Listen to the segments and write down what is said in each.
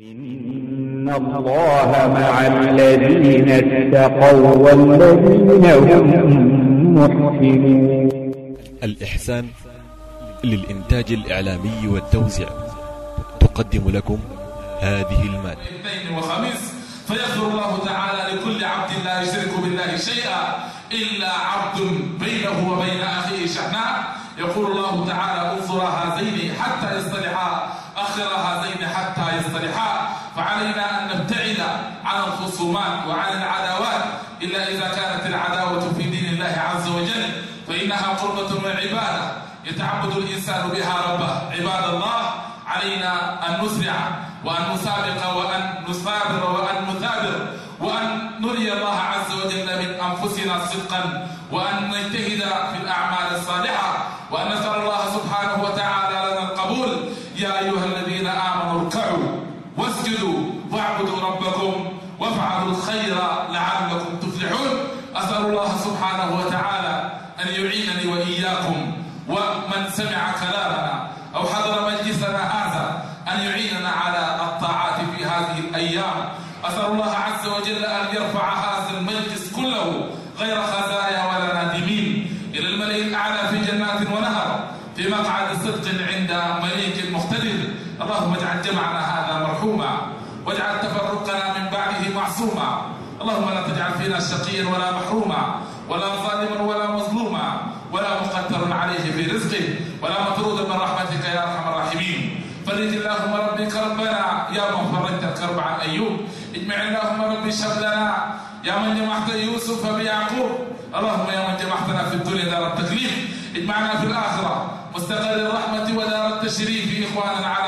إن الله مع الذين اتقوا والذين هم محسنون الإحسان للإنتاج الإعلامي والتوزيع تقدم لكم هذه المادة. اثنين وخميس فيغفر الله تعالى لكل عبد لا يشرك بالله شيئا إلا عبد بينه وبين أخيه شحناء. يقول الله تعالى انظر هذين حتى يصطلحا أخر هذين حتى يصطلحا فعلينا أن نبتعد عن الخصومات وعن العداوات. إلا إذا كانت العداوة في دين الله عز وجل فإنها قربة من العبادة يتعبد الإنسان بها ربه عباد الله. علينا أن نسرع وأن نسابق وأن نصابر وأن نثابر وأن نري الله عز وجل من أنفسنا صدقا وأن نجتهد في الأعمال الصالحة. وأن نسأل الله سبحانه وتعالى يا أيها الذين آمنوا اركعوا واسجدوا واعبدوا ربكم وافعلوا الخير لعلكم تفلحون. أسأل الله سبحانه وتعالى أن يعينني وإياكم ومن سمع كلامنا أو حضر مجلسنا هذا أن يعيننا على الطاعات في هذه الأيام. أسأل الله عز وجل أن يرفع هذا المجلس كله غير خزايا ولا نادمين. إلى الملئ الأعلى في جنات ونهر في مقعد صدق عند مليك اللهم اجعل جمعنا هذا مرحوما واجعل تفرقنا من بعده معصوما. اللهم لا تجعل فينا شقيا ولا محروما ولا ظالما ولا مظلوما ولا مقتر عليه في رزقه ولا مطرودا من رحمتك يا أرحم الراحمين. فرج اللهم ربي كربنا يا من فرجت الكرب عن أيوب. اجمع اللهم ربي شغلنا يا من جمعت يوسف بيعقوب. اللهم يا من جمعتنا في الدنيا دار التكليف. اجمعنا في الآخرة مستقر الرحمة ودار التشريف إخوانا على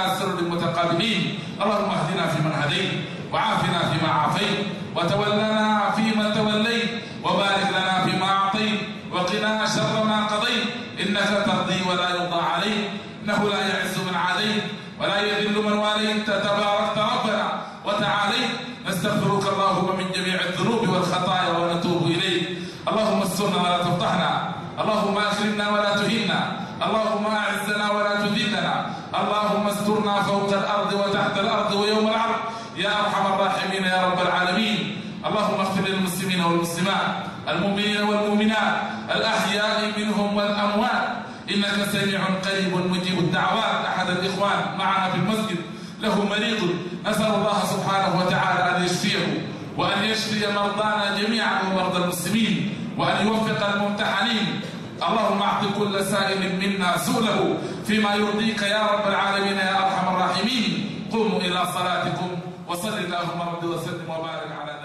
متقابلين اللهم اهدنا فيمن هديت وعافنا فيما عافيت وتولنا فيما توليت وبارك لنا فيما أعطيت وقنا شر ما قضيت. إنك تقضي ولا يقضى عليك إنه لا يعز من عليك ولا يذل من واليت. تباركت ربنا وتعاليت. نستغفرك اللهم من جميع الذنوب والخطايا ونتوب إليك. اللهم استرنا ولا تفضحنا اللهم أكرمنا ولا تهنا. اللهم أعزنا ولا فوق الأرض وتحت الأرض ويوم العرض. يا أرحم الراحمين يا رب العالمين. اللهم اغفر للمسلمين والمسلمات المؤمنين والمؤمنات الأحياء منهم والأموات. إنك سميع قريب مجيب الدعوات. أحد الإخوان معنا في المسجد له مريض. نسال الله سبحانه وتعالى أن يشفيه وأن يشفي مرضانا جميعا ومرضى المسلمين وأن يوفق الممتحنين اللهم اعط كل سائل منا سؤله فيما يرضيك يا رب العالمين يا أرحم الراحمين. قوموا إلى صلاتكم وصل اللهم رب وسلم وبارك على